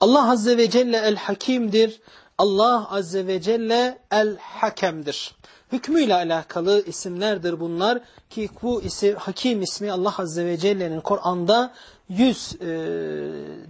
Allah Azze ve Celle el-Hakim'dir. Allah Azze ve Celle el-Hakem'dir. Hükmüyle alakalı isimlerdir bunlar ki bu isim, Hakim ismi Allah Azze ve Celle'nin Kur'an'da yüz e,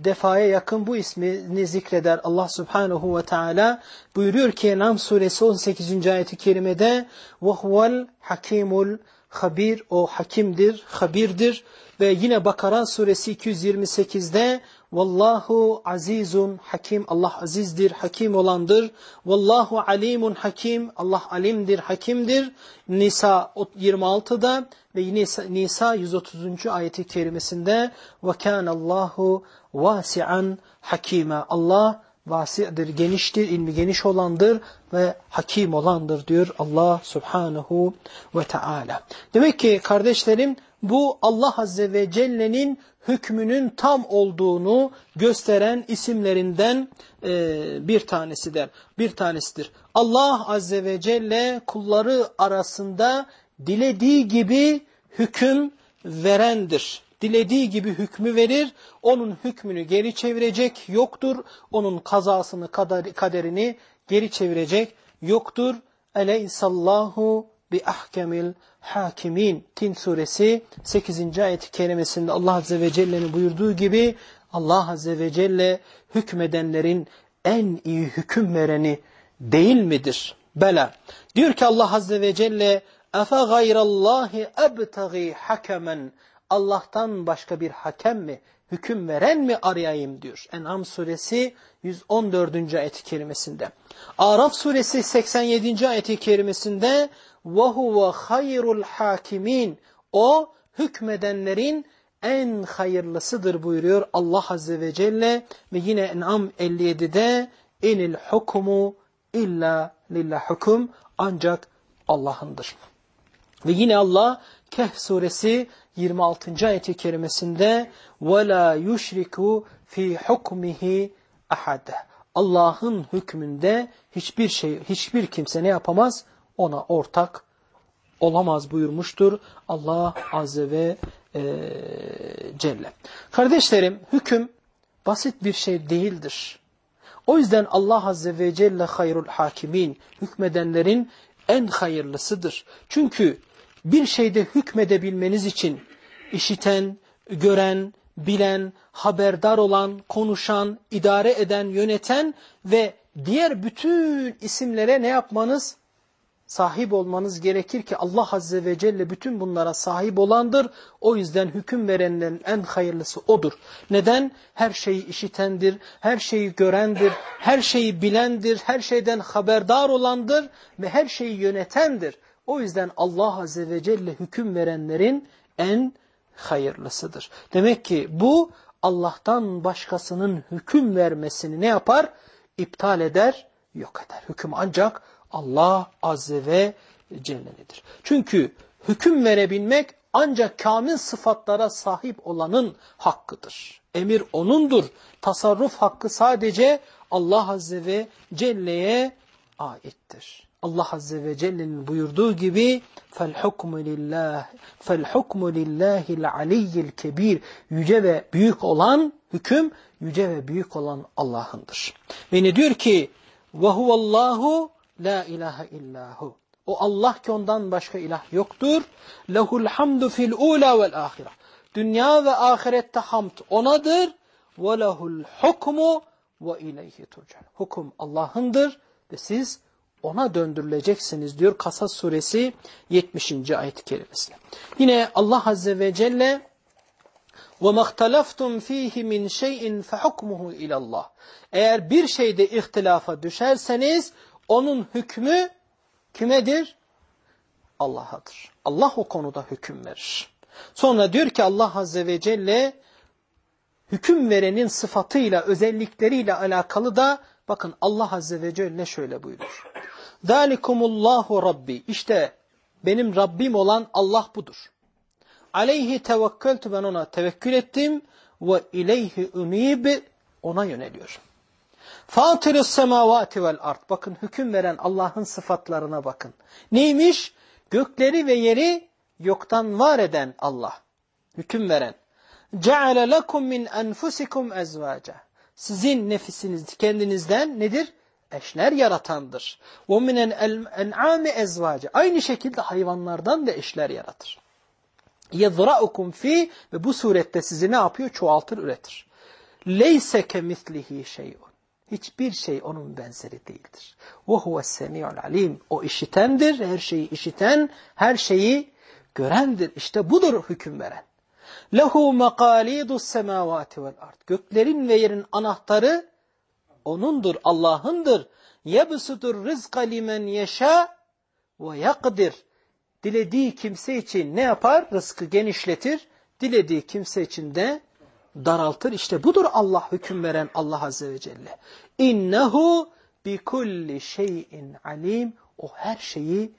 defaya yakın bu ismini zikreder Allah Subhanahu ve Teala. Buyuruyor ki Enam suresi 18. ayeti kerimede وَهُوَ الْحَكِيمُ Habir o hakimdir, habirdir ve yine Bakara suresi 228'de Vallahu azizun hakim Allah azizdir, hakim olandır. Vallahu alimun hakim Allah alimdir, hakimdir. Nisa 26'da ve yine Nisa 130. ayeti kerimesinde ve kanallahu vasi'an hakime. Allah vasi'dir, geniştir, ilmi geniş olandır ve hakim olandır diyor Allah subhanahu ve teala. Demek ki kardeşlerim bu Allah Azze ve Celle'nin hükmünün tam olduğunu gösteren isimlerinden e, bir tanesidir. Bir tanesidir. Allah Azze ve Celle kulları arasında dilediği gibi hüküm verendir dilediği gibi hükmü verir, onun hükmünü geri çevirecek yoktur, onun kazasını, kaderini geri çevirecek yoktur. Eleysallahu bi ahkemil hakimin. Tin suresi 8. ayet-i kerimesinde Allah Azze ve Celle'nin buyurduğu gibi Allah Azze ve Celle hükmedenlerin en iyi hüküm vereni değil midir? Bela. Diyor ki Allah Azze ve Celle Efe gayrallahi ebtagi hakemen Allah'tan başka bir hakem mi, hüküm veren mi arayayım diyor. En'am suresi 114. ayet-i kerimesinde. Araf suresi 87. ayet-i kerimesinde وَهُوَ خَيْرُ الْحَاكِمِينَ O hükmedenlerin en hayırlısıdır buyuruyor Allah Azze ve Celle ve yine En'am 57'de inil hukumu illa lillah hukum ancak Allah'ındır. Ve yine Allah Kehf suresi 26. ayeti kerimesinde وَلَا يُشْرِكُ fi hukmihi ahad. Allah'ın hükmünde hiçbir şey, hiçbir kimse ne yapamaz? Ona ortak olamaz buyurmuştur Allah Azze ve e, Celle. Kardeşlerim hüküm basit bir şey değildir. O yüzden Allah Azze ve Celle hayrul hakimin, hükmedenlerin en hayırlısıdır. Çünkü bir şeyde hükmedebilmeniz için işiten, gören, bilen, haberdar olan, konuşan, idare eden, yöneten ve diğer bütün isimlere ne yapmanız? Sahip olmanız gerekir ki Allah Azze ve Celle bütün bunlara sahip olandır. O yüzden hüküm verenlerin en hayırlısı O'dur. Neden? Her şeyi işitendir, her şeyi görendir, her şeyi bilendir, her şeyden haberdar olandır ve her şeyi yönetendir. O yüzden Allah Azze ve Celle hüküm verenlerin en hayırlısıdır. Demek ki bu Allah'tan başkasının hüküm vermesini ne yapar? İptal eder, yok eder. Hüküm ancak Allah Azze ve Celle'nedir. Çünkü hüküm verebilmek ancak kamil sıfatlara sahip olanın hakkıdır. Emir O'nundur. Tasarruf hakkı sadece Allah Azze ve Celle'ye aittir. Allah Azze ve Celle'nin buyurduğu gibi فَالْحُكْمُ لِلّٰهِ فَالْحُكْمُ لِلّٰهِ الْعَلِيِّ الْكَب۪يرِ Yüce ve büyük olan hüküm, yüce ve büyük olan Allah'ındır. Ve ne diyor ki وَهُوَ اللّٰهُ لَا اِلَٰهَ اِلَّهُ O Allah ki ondan başka ilah yoktur. لَهُ الْحَمْدُ فِي الْعُولَى وَالْآخِرَةِ Dünya ve ahirette hamd onadır. وَلَهُ الْحُكْمُ وَاِلَيْهِ تُرْجَلُ Hukum Allah'ındır ve siz ona döndürüleceksiniz diyor Kasas suresi 70. ayet-i kerimesine. Yine Allah Azze ve Celle وَمَا اخْتَلَفْتُمْ ف۪يهِ مِنْ شَيْءٍ فَحُكْمُهُ اِلَى اللّٰهِ Eğer bir şeyde ihtilafa düşerseniz onun hükmü kimedir? Allah'adır. Allah o konuda hüküm verir. Sonra diyor ki Allah Azze ve Celle hüküm verenin sıfatıyla, özellikleriyle alakalı da bakın Allah Azze ve Celle şöyle buyurur. Zalikumullahu Rabbi. İşte benim Rabbim olan Allah budur. Aleyhi tevekkeltu ben ona tevekkül ettim ve ileyhi unib ona yöneliyorum. Fatırus semavati vel art. Bakın hüküm veren Allah'ın sıfatlarına bakın. Neymiş? Gökleri ve yeri yoktan var eden Allah. Hüküm veren. Ceale lekum min enfusikum ezvaca. sizin nefisiniz kendinizden nedir? Eşler yaratandır. وَمِنَ الْاَنْعَامِ ezvacı. Aynı şekilde hayvanlardan da eşler yaratır. يَذْرَأُكُمْ fi Ve bu surette sizi ne yapıyor? Çoğaltır, üretir. لَيْسَ كَمِثْلِهِ شَيْءٌ Hiçbir şey onun benzeri değildir. وَهُوَ السَّمِيعُ alim. O işitendir, her şeyi işiten, her şeyi görendir. İşte budur hüküm veren. Lehu makalidus semavati vel ard. Göklerin ve yerin anahtarı onundur, Allah'ındır. Yebsutur rızka limen yeşâ ve yakdir. Dilediği kimse için ne yapar? Rızkı genişletir. Dilediği kimse için de daraltır. İşte budur Allah hüküm veren Allah Azze ve Celle. İnnehu bi kulli şeyin alim. O her şeyi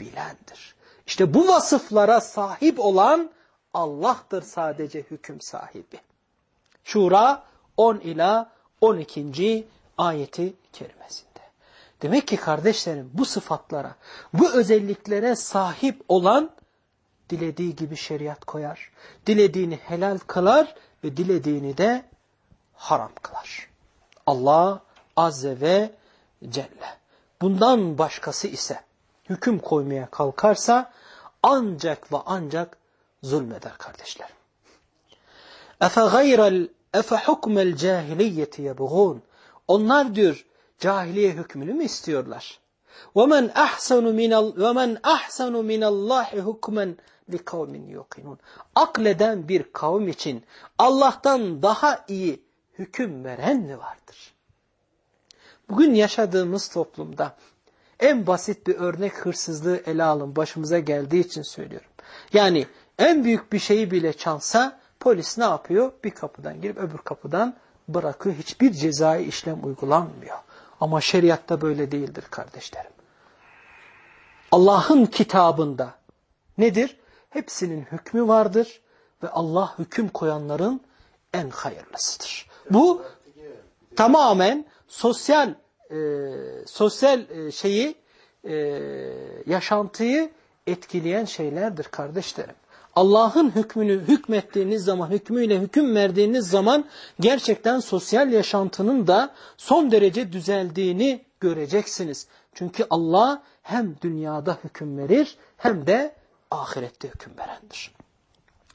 bilendir. İşte bu vasıflara sahip olan Allah'tır sadece hüküm sahibi. Şura 10 ila 12. ayeti kerimesinde. Demek ki kardeşlerim bu sıfatlara, bu özelliklere sahip olan dilediği gibi şeriat koyar. Dilediğini helal kılar ve dilediğini de haram kılar. Allah Azze ve Celle. Bundan başkası ise hüküm koymaya kalkarsa ancak ve ancak zulmeder kardeşler. Efe gayrel efe hukmel cahiliyeti yebğun. Onlar diyor cahiliye hükmünü mü istiyorlar? وَمَنْ أَحْسَنُ مِنَ وَمَنْ أَحْسَنُ مِنَ اللّٰهِ حُكْمًا لِقَوْمٍ يُقِنُونَ Akleden bir kavim için Allah'tan daha iyi hüküm veren mi vardır? Bugün yaşadığımız toplumda en basit bir örnek hırsızlığı ele alın başımıza geldiği için söylüyorum. Yani en büyük bir şeyi bile çalsa polis ne yapıyor? Bir kapıdan girip öbür kapıdan bırakıyor. Hiçbir cezai işlem uygulanmıyor. Ama şeriatta böyle değildir kardeşlerim. Allah'ın kitabında nedir? Hepsinin hükmü vardır ve Allah hüküm koyanların en hayırlısıdır. Bu tamamen sosyal e, sosyal e, şeyi e, yaşantıyı etkileyen şeylerdir kardeşlerim. Allah'ın hükmünü hükmettiğiniz zaman, hükmüyle hüküm verdiğiniz zaman gerçekten sosyal yaşantının da son derece düzeldiğini göreceksiniz. Çünkü Allah hem dünyada hüküm verir hem de ahirette hüküm verendir.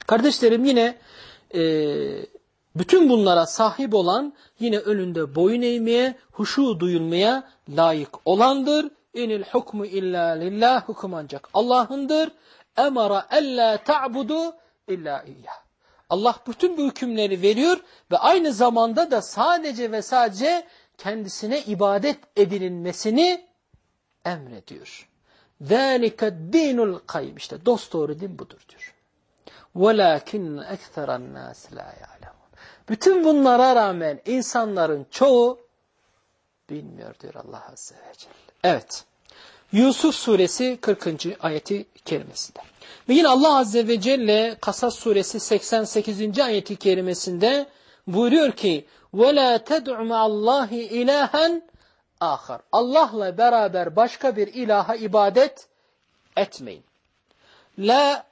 Kardeşlerim yine e, bütün bunlara sahip olan yine önünde boyun eğmeye, huşu duyulmaya layık olandır. İnil hukmu illa lillah hüküm ancak Allah'ındır emara ella ta'budu illa iyyah. Allah bütün bu hükümleri veriyor ve aynı zamanda da sadece ve sadece kendisine ibadet edilmesini emrediyor. ذَٰلِكَ dinul kayyum. İşte dost doğru din budur diyor. وَلَاكِنَّ اَكْثَرَ النَّاسِ لَا يَعْلَمُونَ Bütün bunlara rağmen insanların çoğu bilmiyor diyor Allah Azze ve Celle. Evet. Yusuf suresi 40. ayeti kerimesinde. Ve yine Allah Azze ve Celle Kasas suresi 88. ayeti kerimesinde buyuruyor ki وَلَا تَدْعُ مَا اللّٰهِ اِلَٰهًا ahar. Allah'la beraber başka bir ilaha ibadet etmeyin. La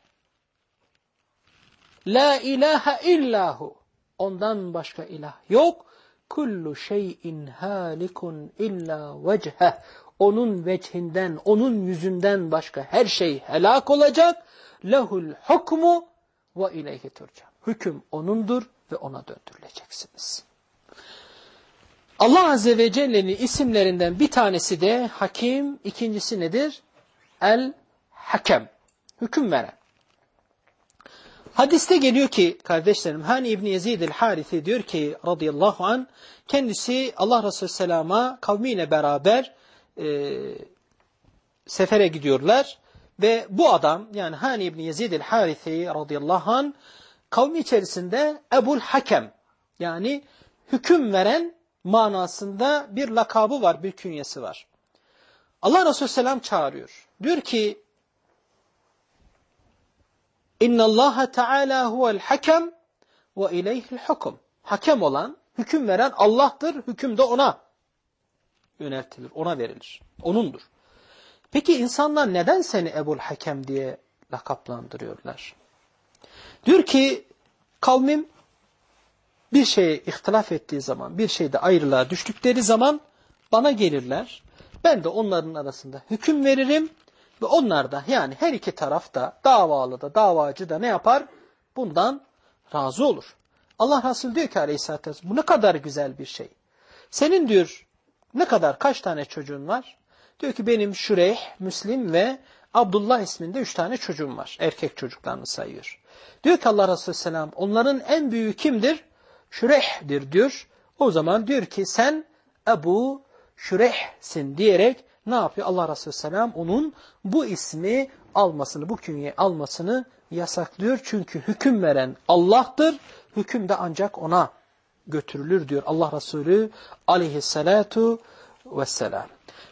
La ilahe illahu. Ondan başka ilah yok. Kullu şeyin halikun illa vecheh onun veçhinden, onun yüzünden başka her şey helak olacak. Lehul hukmu ve ileyhi turcan. Hüküm onundur ve ona döndürüleceksiniz. Allah Azze ve Celle'nin isimlerinden bir tanesi de hakim, ikincisi nedir? El-hakem, hüküm veren. Hadiste geliyor ki kardeşlerim Hani İbni Yezid el-Harithi diyor ki radıyallahu an kendisi Allah Resulü Selam'a kavmiyle beraber e, sefere gidiyorlar. Ve bu adam yani Hani İbni Yezid el-Harithi radıyallahu an kavmi içerisinde Ebul Hakem yani hüküm veren manasında bir lakabı var, bir künyesi var. Allah Resulü Selam çağırıyor. Diyor ki İnna Allah Teala huvel hakem ve ileyhil hukum. Hakem olan, hüküm veren Allah'tır, hüküm de ona yöneltilir, ona verilir. Onundur. Peki insanlar neden seni Ebul Hakem diye lakaplandırıyorlar? Diyor ki kavmim bir şeye ihtilaf ettiği zaman, bir şeyde ayrılığa düştükleri zaman bana gelirler. Ben de onların arasında hüküm veririm ve onlar da yani her iki taraf da davalı da davacı da ne yapar? Bundan razı olur. Allah Resulü diyor ki aleyhissalatü vesselam bu ne kadar güzel bir şey. Senin diyor ne kadar kaç tane çocuğun var? Diyor ki benim Şureyh, Müslim ve Abdullah isminde üç tane çocuğum var. Erkek çocuklarını sayıyor. Diyor ki Allah Resulü Selam onların en büyüğü kimdir? Şüreh'dir diyor. O zaman diyor ki sen Ebu Şüreh'sin diyerek ne yapıyor? Allah Resulü Selam onun bu ismi almasını, bu künye almasını yasaklıyor. Çünkü hüküm veren Allah'tır. Hüküm de ancak ona götürülür diyor Allah Resulü aleyhissalatu vesselam.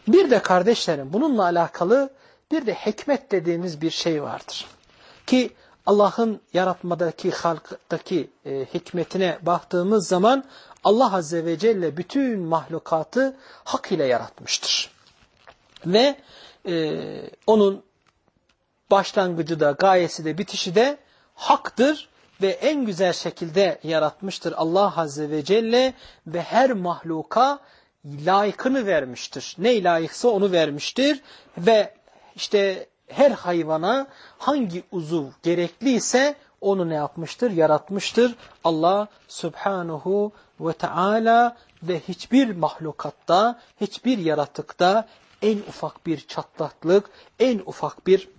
Bir de kardeşlerim bununla alakalı bir de hikmet dediğimiz bir şey vardır. Ki Allah'ın yaratmadaki, halktaki e, hikmetine baktığımız zaman Allah Azze ve Celle bütün mahlukatı hak ile yaratmıştır. Ve e, onun başlangıcı da, gayesi de, bitişi de haktır ve en güzel şekilde yaratmıştır Allah Azze ve Celle ve her mahluka layıkını vermiştir. Ne layıksa onu vermiştir ve işte her hayvana hangi uzuv gerekliyse onu ne yapmıştır? Yaratmıştır. Allah subhanahu ve teala ve hiçbir mahlukatta, hiçbir yaratıkta en ufak bir çatlaklık, en ufak bir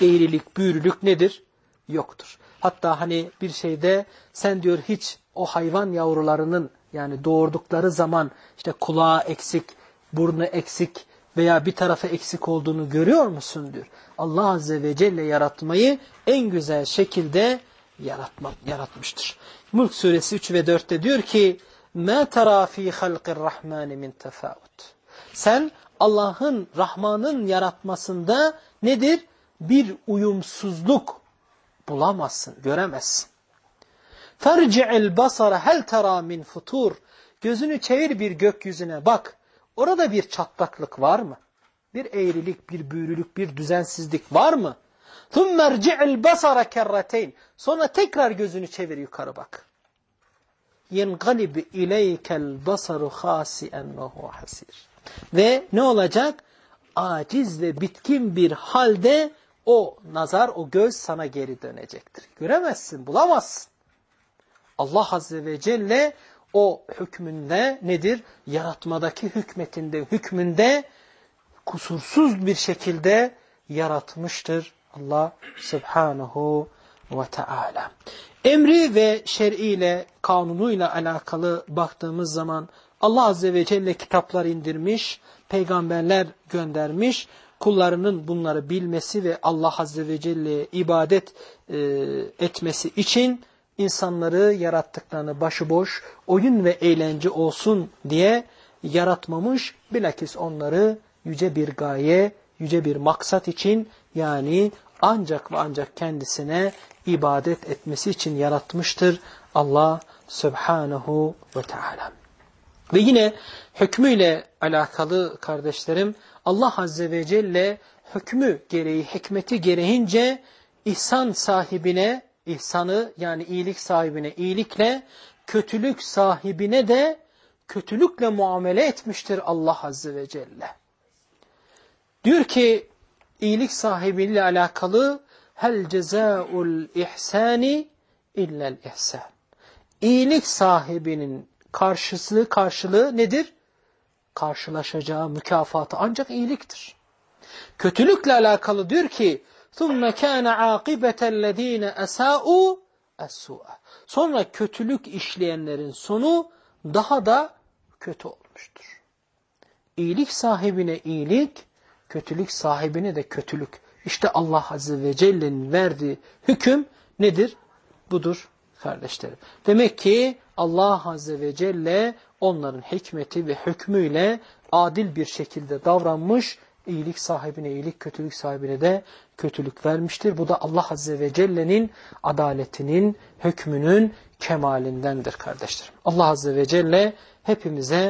eğrilik, büyürülük nedir? Yoktur. Hatta hani bir şeyde sen diyor hiç o hayvan yavrularının yani doğurdukları zaman işte kulağı eksik, burnu eksik veya bir tarafı eksik olduğunu görüyor musun diyor. Allah Azze ve Celle yaratmayı en güzel şekilde yaratma, yaratmıştır. Mulk suresi 3 ve 4'te diyor ki مَا تَرَى ف۪ي خَلْقِ الرَّحْمَانِ مِنْ تَفَاوُتٍ Sen Allah'ın, Rahman'ın yaratmasında nedir? Bir uyumsuzluk bulamazsın, göremezsin. فَرْجِعِ الْبَصَرَ هَلْ تَرَى مِنْ فُتُورٍ Gözünü çevir bir gökyüzüne bak. Orada bir çatlaklık var mı? Bir eğrilik, bir büyürülük, bir düzensizlik var mı? ثُمَّ ارْجِعِ الْبَصَرَ كَرَّتَيْنِ Sonra tekrar gözünü çevir yukarı bak. يَنْقَلِبْ اِلَيْكَ الْبَصَرُ خَاسِئًا وَهُوَ حَسِيرٌ ve ne olacak? Aciz ve bitkin bir halde o nazar, o göz sana geri dönecektir. Göremezsin, bulamazsın. Allah Azze ve Celle o hükmünde nedir? Yaratmadaki hükmetinde, hükmünde kusursuz bir şekilde yaratmıştır Allah Subhanahu ve Teala. Emri ve şer'iyle, kanunuyla alakalı baktığımız zaman Allah Azze ve Celle kitaplar indirmiş, peygamberler göndermiş, kullarının bunları bilmesi ve Allah Azze ve Celle'ye ibadet e, etmesi için insanları yarattıklarını başıboş, oyun ve eğlence olsun diye yaratmamış. Bilakis onları yüce bir gaye, yüce bir maksat için yani ancak ve ancak kendisine ibadet etmesi için yaratmıştır Allah Subhanahu ve Teala. Ve yine hükmüyle alakalı kardeşlerim Allah Azze ve Celle hükmü gereği, hikmeti gereğince ihsan sahibine ihsanı yani iyilik sahibine iyilikle, kötülük sahibine de kötülükle muamele etmiştir Allah Azze ve Celle. Diyor ki iyilik sahibiyle alakalı hel cezaul ihsani illel ihsan. İyilik sahibinin karşısı, karşılığı nedir? Karşılaşacağı mükafatı ancak iyiliktir. Kötülükle alakalı diyor ki ثُمَّ كَانَ عَاقِبَةَ الَّذ۪ينَ أَسَاءُوا السُّوءَ Sonra kötülük işleyenlerin sonu daha da kötü olmuştur. İyilik sahibine iyilik, kötülük sahibine de kötülük. İşte Allah Azze ve Celle'nin verdiği hüküm nedir? Budur kardeşlerim. Demek ki Allah Azze ve Celle onların hikmeti ve hükmüyle adil bir şekilde davranmış iyilik sahibine iyilik, kötülük sahibine de kötülük vermiştir. Bu da Allah Azze ve Celle'nin adaletinin, hükmünün kemalindendir kardeşlerim. Allah Azze ve Celle hepimize